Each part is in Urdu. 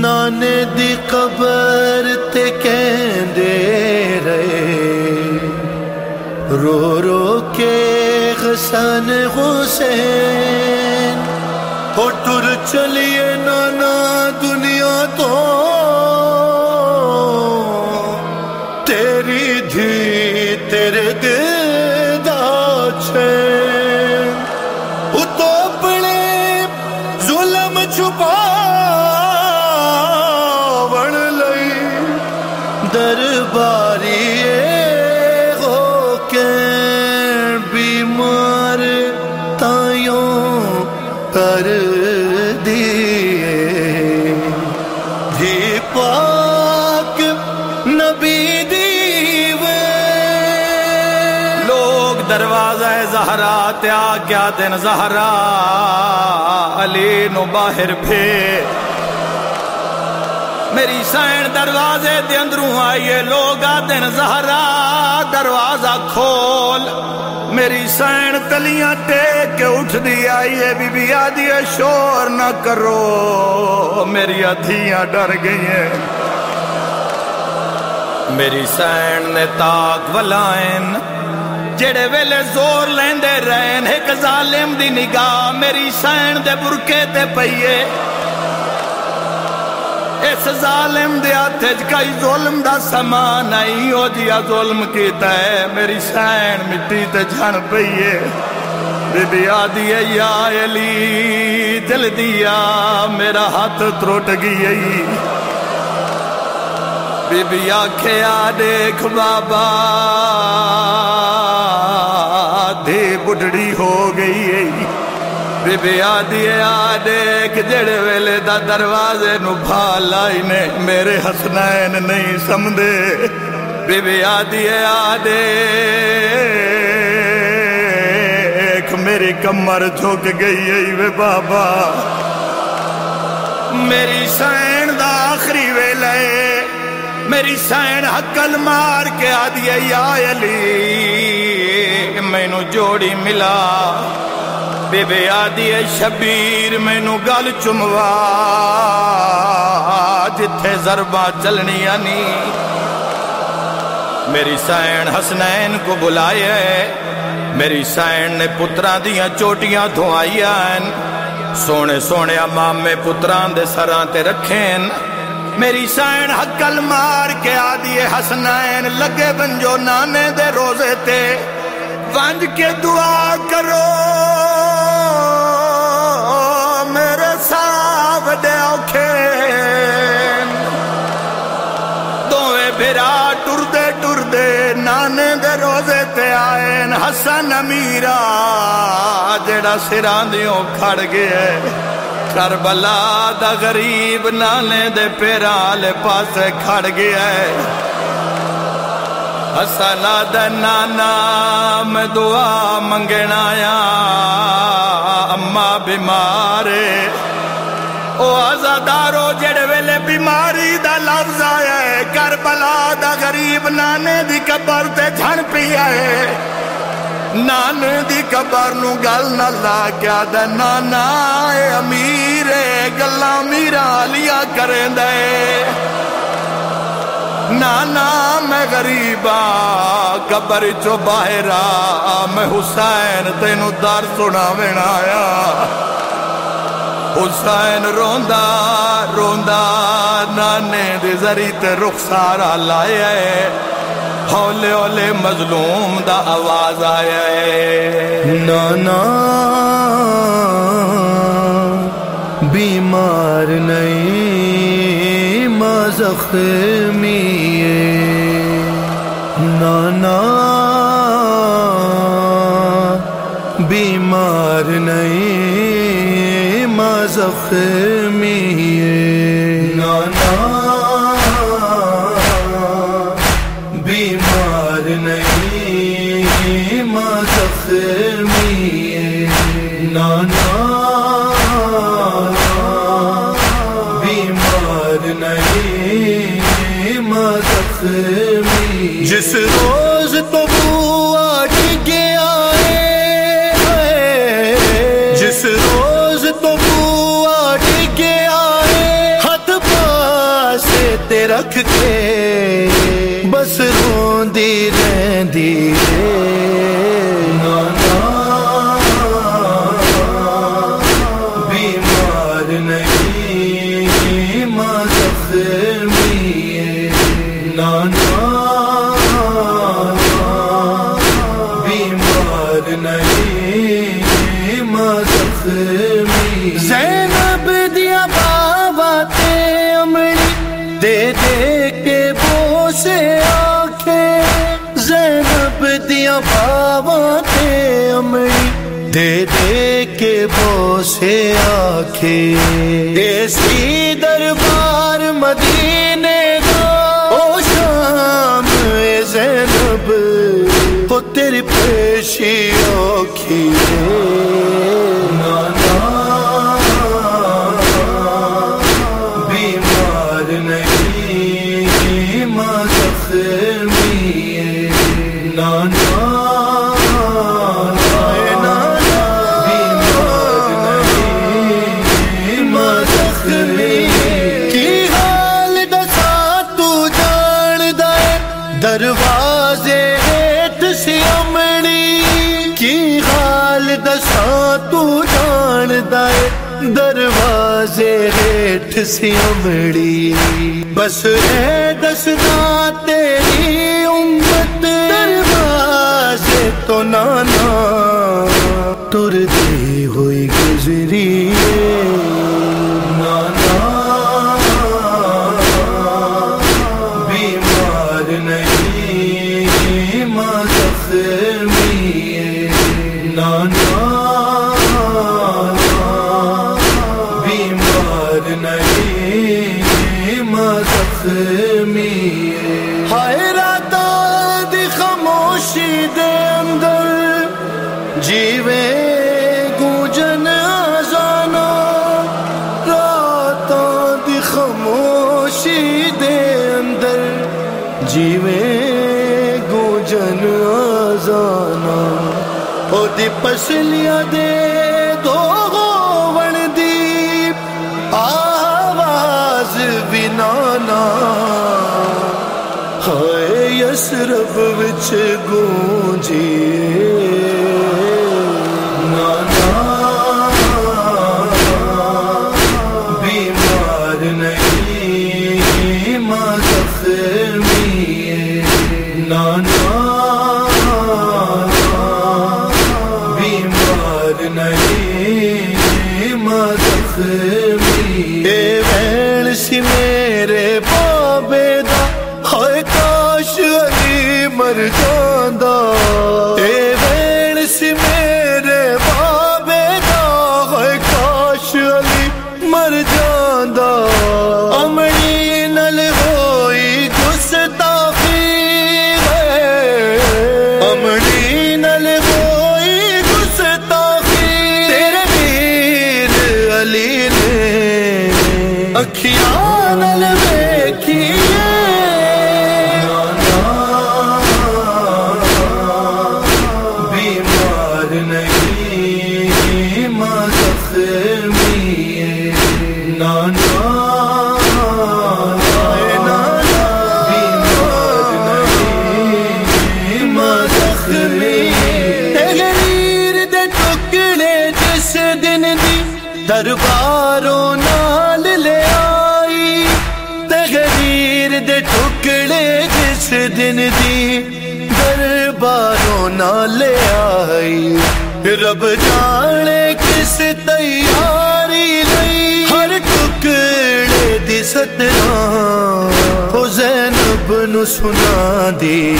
نان دی قبر تے کہندے رہے۔ رو رو کے غسان حسین۔ ہو ٹر چلیے نانا دنیا تو درباری ہو کے بیمار تائیوں کر دیے۔ پاک نبی دیوے لوگ دروازہ زہرا تیا کیا دن زہرا۔ علی نو باہر پھیر۔ میری سین دروازے دے اندروں آئیے لوگ دن زہرا، دروازہ کھول۔ میری سین تلیاں ٹیک کے اٹھ دی آئیے بی بی آدھی شور نہ کرو۔ میری ادھیاں ڈر گئی ہیں۔ میری سین نے تاک ولائن جڑے ویلے زور لیندے رہن، ایک ظالم دی نگاہ۔ میری سین دے برکے تے پئیے۔ اس ظالم دے ہاتھ وچ کئی ظلم دا سامان نہیں ہو جیا ظلم کیتا ہے۔ میری سین مٹی تے جھن پئیے بی بی آدھی ہے، یا علی، دل دیا، میرا ہاتھ تروٹ گئی بی بی آکھیا دیکھ بابا دھی بڈڑی ہو گئی ہے۔ بی آدھی آ دیکھ جڑے ویلے دا دروازے نو بھال آئی نے میرے حسنین نہیں سمدے۔ بی بی آدھی آ دیکھ میری کمر جھک گئی ہے وے بابا۔ میری سین دا آخری ویلے میری سین حقل مار کے آدھی یا علی مینو جوڑی ملا۔ بے بے آدھی شبیر مینو گل چموا، جتھے ضربہ چلنی آنی میری سین حسنین کو بلایا میری سین نے پتران دیاں چوٹیاں دھوائیاں۔ سونے سونے امامے پتران دے سران تے رکھیں۔ میری سین حقل مار کے آدھی حسنین، لگے بنجو نانے دے روزے تے۔ ونج کے دعا کرو۔ صاحب دے ٹر دے نانے دے روزے تے آئین حسن امیرہ جڑا سران دیوں کھڑ گئے کربلا دا غریب نانے دے پیرال پاسے کھڑ گیا ہے حسنا دا نانا میں دعا منگنایا اما بیمارے او آزادارو جڑے ویلے بیماری دا لفظ آیا ہے کربلا دا غریب نانے دی قبر تے جھن پی آئے۔ نانے دی قبر نو گل نہ لا کیا دے نانا، اے امیر گلا میرا لیا کریں دے نانا، میں غریبا، قبر چو باہر آ میں حسین تینو در سنا وینا آیا۔ حسین روندا روندا، نانے دی زری تے رخسارا لائے ہولے ہولے مظلوم دا آواز آیا ہے نانا، بیمار نہیں، ماں زخمی نانا، بیمار نہیں۔ زخمی نانا بیمار نہیں ماں زخمی نانا بیمار نہیں ماں زخمی جس روز کے بس روندی رہندی نانا بیمار نہیں ماں زخمی ہے نانا بیمار نہیں ماں زخمی دے دے کے بوسے آنکھیں۔ دیسی دربار مدینے دا او شام اے زینب او تیری پیشی آنکھیں۔ سی امڑی بس ہے دسنا زخمی ہے۔ ہائے راتا دی خاموشی دے اندر جیوے گوجن آزانا راتاں دی خاموشی دے اندر جیوے گوجن آزانا او دی پسلیاں دے دو سب وچ گونجیے۔ علی مر جاندا بابے دا ہائے کاش علی مر جاندا امڑی نل ہوئی گستاخی ہے امڑی نل ہوئی گستاخی تیرے ویر علی نے اکھیاں درباروں نال لے آئی۔ تحریر دے ٹکڑے جس دن دی درباروں نال لے آئی۔ رب جانے کس تیاری لئی۔ ہر ٹکڑے دی ستنا ہو زینب نو سنا دیے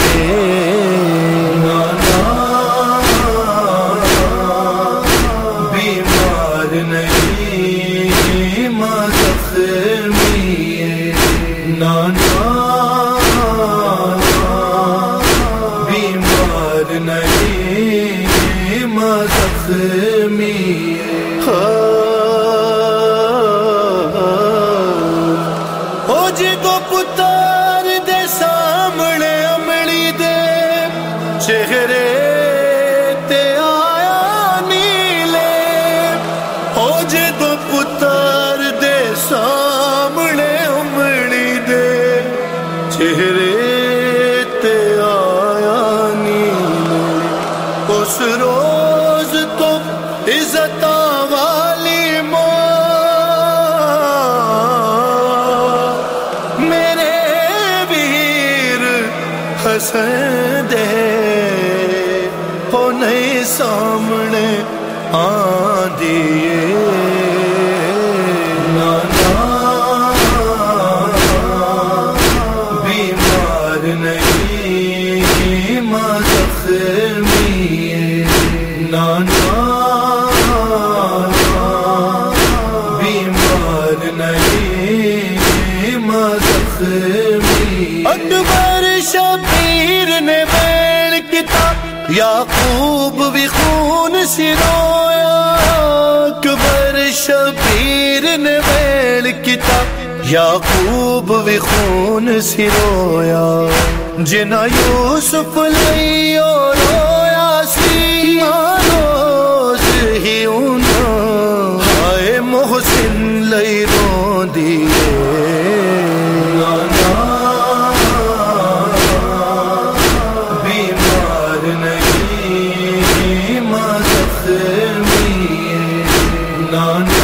نانا مجھے تو دے، سامنے امڑی اس روز تو عزت والی ماں۔ میرے ویر حسن دے سامنے اکبر شبیر نے بیل کتاب یعقوب بھی خون سرویا اکبر شبیر نے ویل کیتا یعقوب وی خون سی رویا۔ جنا یوسف لئی اور نانی